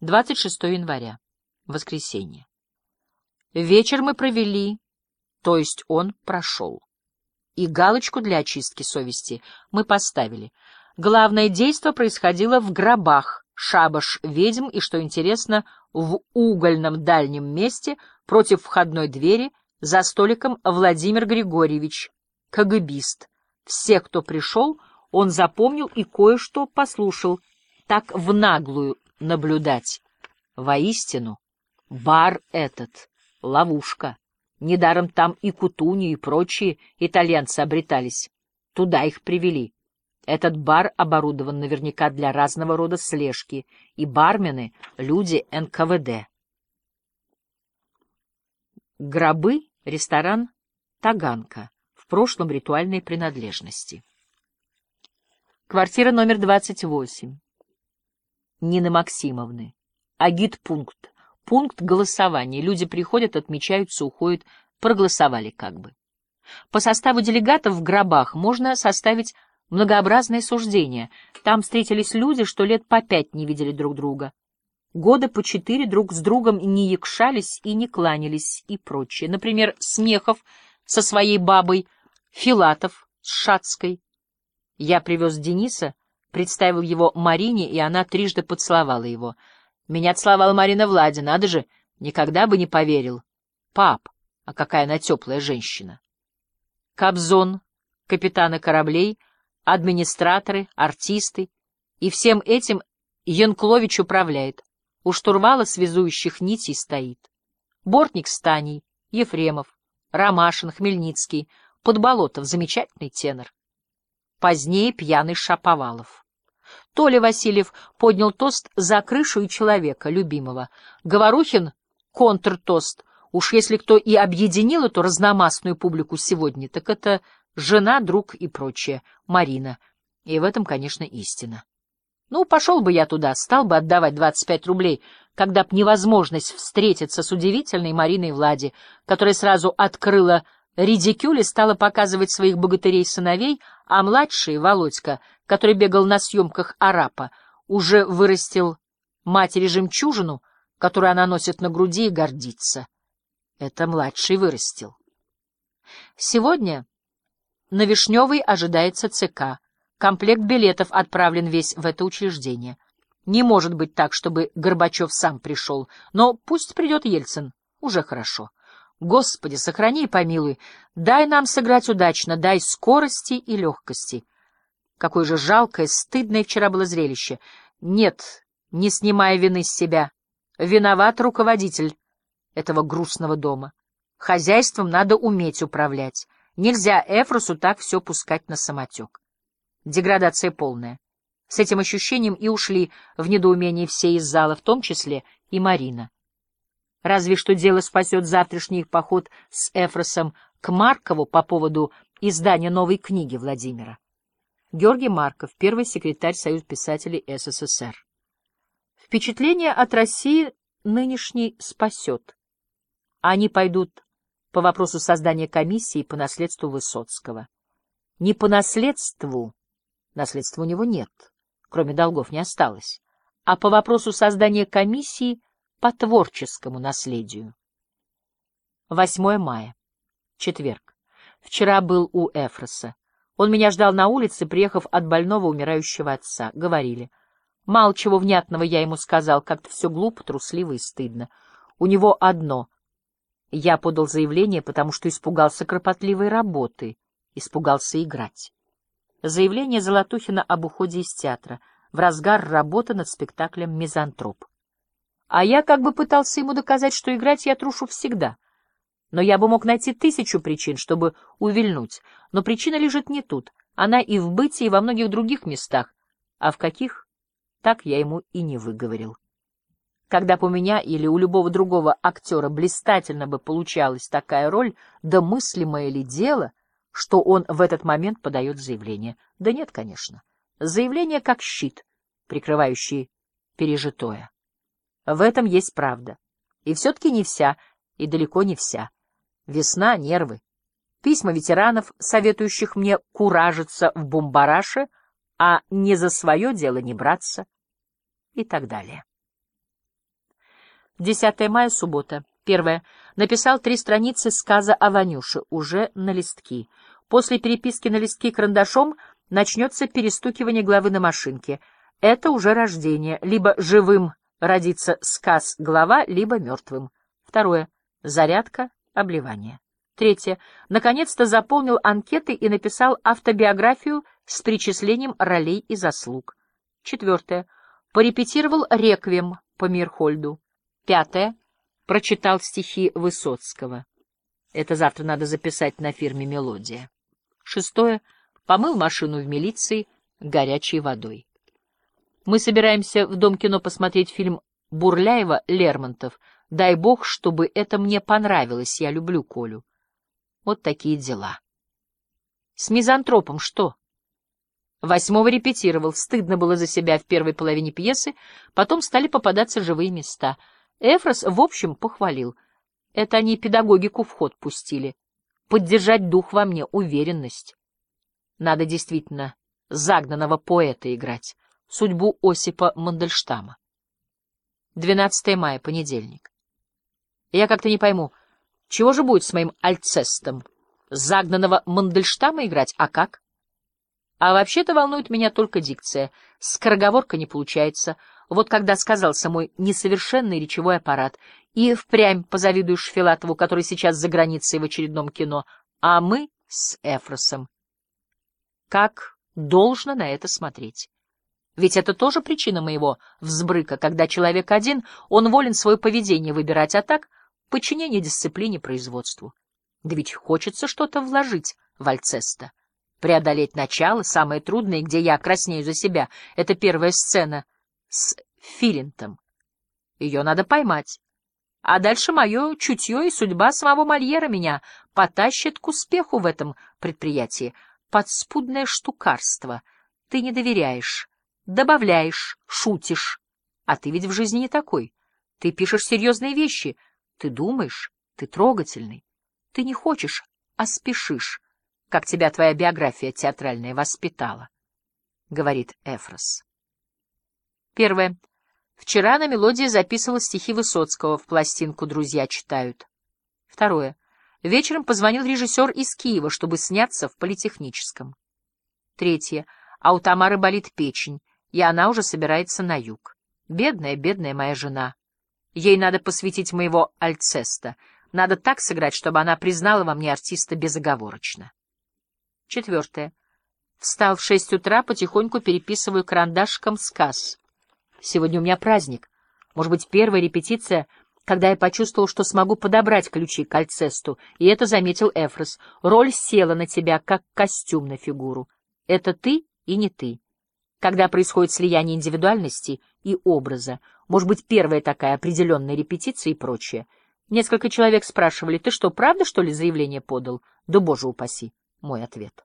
26 января. Воскресенье. Вечер мы провели, то есть он прошел. И галочку для очистки совести мы поставили. Главное действо происходило в гробах, шабаш ведьм и, что интересно, в угольном дальнем месте против входной двери за столиком Владимир Григорьевич, КГБист. Всех, кто пришел, он запомнил и кое-что послушал, так в наглую наблюдать. Воистину, бар этот — ловушка. Недаром там и Кутуни, и прочие итальянцы обретались. Туда их привели. Этот бар оборудован наверняка для разного рода слежки, и бармены — люди НКВД. Гробы, ресторан «Таганка», в прошлом ритуальные принадлежности. Квартира номер 28. Нины Максимовны. Агитпункт. Пункт голосования. Люди приходят, отмечаются, уходят. Проголосовали как бы. По составу делегатов в гробах можно составить многообразное суждение. Там встретились люди, что лет по пять не видели друг друга. Года по четыре друг с другом не якшались и не кланялись и прочее. Например, Смехов со своей бабой, Филатов с Шацкой. Я привез Дениса, представил его Марине, и она трижды поцеловала его. Меня целовала Марина Влади, надо же, никогда бы не поверил. Пап, а какая она теплая женщина. Кобзон, капитаны кораблей, администраторы, артисты. И всем этим Янклович управляет. У штурвала связующих нитей стоит. Бортник Станей, Ефремов, Ромашин, Хмельницкий, Подболотов, замечательный тенор. Позднее пьяный Шаповалов. Толя Васильев поднял тост за крышу и человека, любимого. Говорухин — контртост. Уж если кто и объединил эту разномастную публику сегодня, так это жена, друг и прочее, Марина. И в этом, конечно, истина. Ну, пошел бы я туда, стал бы отдавать 25 рублей, когда б невозможность встретиться с удивительной Мариной Влади, которая сразу открыла редикюль и стала показывать своих богатырей-сыновей, а младший, Володька, который бегал на съемках арапа, уже вырастил матери жемчужину, которую она носит на груди и гордится. Это младший вырастил. Сегодня на Вишневой ожидается ЦК. Комплект билетов отправлен весь в это учреждение. Не может быть так, чтобы Горбачев сам пришел, но пусть придет Ельцин. Уже хорошо. Господи, сохрани и помилуй. Дай нам сыграть удачно, дай скорости и легкости. Какое же жалкое, стыдное вчера было зрелище. Нет, не снимая вины с себя. Виноват руководитель этого грустного дома. Хозяйством надо уметь управлять. Нельзя Эфросу так все пускать на самотек. Деградация полная. С этим ощущением и ушли в недоумение все из зала, в том числе и Марина. Разве что дело спасет завтрашний поход с Эфросом к Маркову по поводу издания новой книги Владимира. Георгий Марков, первый секретарь Союза писателей СССР. Впечатление от России нынешней спасет. Они пойдут по вопросу создания комиссии по наследству Высоцкого. Не по наследству, наследства у него нет, кроме долгов не осталось, а по вопросу создания комиссии по творческому наследию. 8 мая. Четверг. Вчера был у Эфроса. Он меня ждал на улице, приехав от больного умирающего отца. Говорили. Мало чего внятного я ему сказал, как-то все глупо, трусливо и стыдно. У него одно я подал заявление, потому что испугался кропотливой работы, испугался играть. Заявление Золотухина об уходе из театра, в разгар работы над спектаклем «Мизантроп». А я как бы пытался ему доказать, что играть я трушу всегда. Но я бы мог найти тысячу причин, чтобы увильнуть. Но причина лежит не тут. Она и в бытии, и во многих других местах. А в каких, так я ему и не выговорил. Когда бы у меня или у любого другого актера блистательно бы получалась такая роль, да мыслимое ли дело, что он в этот момент подает заявление? Да нет, конечно. Заявление как щит, прикрывающий пережитое. В этом есть правда. И все-таки не вся, и далеко не вся. Весна, нервы. Письма ветеранов, советующих мне куражиться в бумбараше, а не за свое дело не браться, и так далее. 10 мая, суббота. Первое. Написал три страницы сказа о Ванюше, уже на листки. После переписки на листки карандашом начнется перестукивание главы на машинке. Это уже рождение. Либо живым родится сказ глава, либо мертвым. Второе. Зарядка, обливание. Третье. Наконец-то заполнил анкеты и написал автобиографию с причислением ролей и заслуг. Четвертое. Порепетировал реквием по Мирхольду. Пятое. Прочитал стихи Высоцкого. Это завтра надо записать на фирме «Мелодия». Шестое. Помыл машину в милиции горячей водой. Мы собираемся в Дом кино посмотреть фильм Бурляева «Лермонтов». Дай бог, чтобы это мне понравилось, я люблю Колю. Вот такие дела. С мизантропом что? Восьмого репетировал, стыдно было за себя в первой половине пьесы, потом стали попадаться живые места. Эфрос, в общем, похвалил. Это они педагогику в ход пустили. Поддержать дух во мне, уверенность. Надо действительно загнанного поэта играть, судьбу Осипа Мандельштама. 12 мая, понедельник. Я как-то не пойму, чего же будет с моим Альцестом? Загнанного Мандельштама играть, а как? А вообще-то волнует меня только дикция. Скороговорка не получается. Вот когда сказался мой несовершенный речевой аппарат, и впрямь позавидуешь Филатову, который сейчас за границей в очередном кино, а мы с Эфросом. Как должно на это смотреть? Ведь это тоже причина моего взбрыка, когда человек один, он волен свое поведение выбирать, а так — подчинение дисциплине производству. Да ведь хочется что-то вложить в Альцеста. Преодолеть начало, самое трудное, где я краснею за себя, — это первая сцена с Филинтом. Ее надо поймать. А дальше мое чутье и судьба самого Мольера меня потащит к успеху в этом предприятии. Подспудное штукарство. Ты не доверяешь, добавляешь, шутишь. А ты ведь в жизни не такой. Ты пишешь серьезные вещи. Ты думаешь, ты трогательный. Ты не хочешь, а спешишь как тебя твоя биография театральная воспитала, — говорит Эфрос. Первое. Вчера на мелодии записывал стихи Высоцкого, в пластинку «Друзья читают». Второе. Вечером позвонил режиссер из Киева, чтобы сняться в политехническом. Третье. А у Тамары болит печень, и она уже собирается на юг. Бедная, бедная моя жена. Ей надо посвятить моего Альцеста. Надо так сыграть, чтобы она признала во мне артиста безоговорочно. Четвертое. Встал в шесть утра, потихоньку переписываю карандашком сказ. Сегодня у меня праздник. Может быть, первая репетиция, когда я почувствовал, что смогу подобрать ключи к Альцесту, и это заметил Эфрос. Роль села на тебя, как костюм на фигуру. Это ты и не ты. Когда происходит слияние индивидуальности и образа, может быть, первая такая определенная репетиция и прочее. Несколько человек спрашивали, ты что, правда, что ли, заявление подал? Да, боже упаси мой ответ.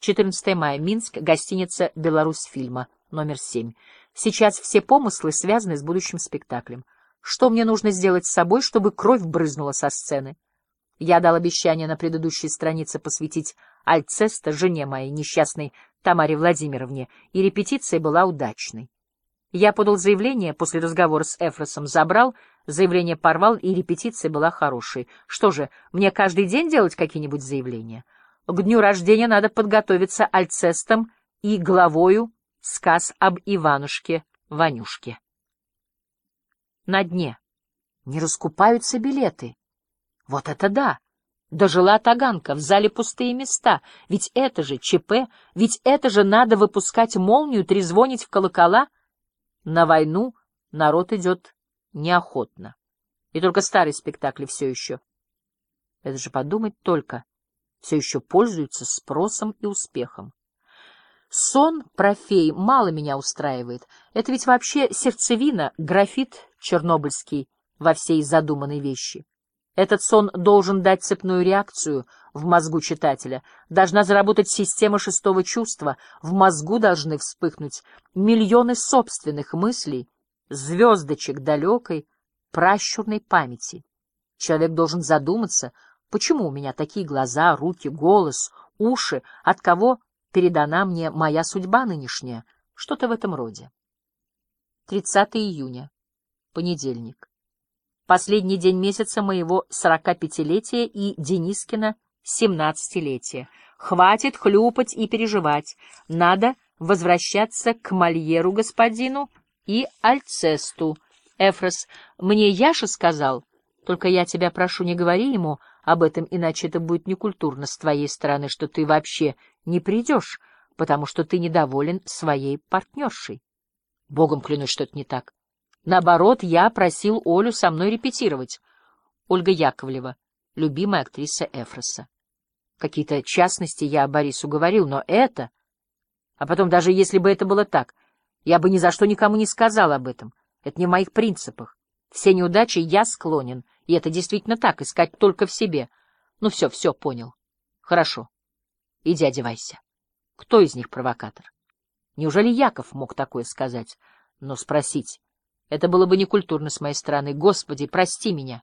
14 мая. Минск. Гостиница «Беларусь фильма», номер 7. Сейчас все помыслы связаны с будущим спектаклем. Что мне нужно сделать с собой, чтобы кровь брызнула со сцены? Я дал обещание на предыдущей странице посвятить Альцеста жене моей, несчастной Тамаре Владимировне, и репетиция была удачной. Я подал заявление, после разговора с Эфросом забрал, заявление порвал, и репетиция была хорошей. Что же, мне каждый день делать какие-нибудь заявления? К дню рождения надо подготовиться альцестом и главою сказ об Иванушке Ванюшке. На дне. Не раскупаются билеты. Вот это да! Дожила Таганка, в зале пустые места. Ведь это же ЧП, ведь это же надо выпускать молнию, трезвонить в колокола — на войну народ идет неохотно. И только старые спектакли все еще. Это же подумать только. Все еще пользуются спросом и успехом. Сон про фей мало меня устраивает. Это ведь вообще сердцевина, графит чернобыльский во всей задуманной вещи. Этот сон должен дать цепную реакцию в мозгу читателя. Должна заработать система шестого чувства. В мозгу должны вспыхнуть миллионы собственных мыслей, звездочек далекой, пращурной памяти. Человек должен задуматься, почему у меня такие глаза, руки, голос, уши, от кого передана мне моя судьба нынешняя, что-то в этом роде. 30 июня. Понедельник. Последний день месяца моего 45-летия и Денискина 17-летия. Хватит хлюпать и переживать. Надо возвращаться к Мольеру господину и Альцесту. Эфрос, мне Яша сказал, только я тебя прошу, не говори ему об этом, иначе это будет некультурно с твоей стороны, что ты вообще не придешь, потому что ты недоволен своей партнершей. Богом клянусь, что это не так. Наоборот, я просил Олю со мной репетировать. Ольга Яковлева, любимая актриса Эфроса. Какие-то частности я Борису говорил, но это... А потом, даже если бы это было так, я бы ни за что никому не сказал об этом. Это не в моих принципах. Все неудачи я склонен, и это действительно так, искать только в себе. Ну все, все, понял. Хорошо. Иди одевайся. Кто из них провокатор? Неужели Яков мог такое сказать? Но спросить... Это было бы некультурно с моей стороны. Господи, прости меня.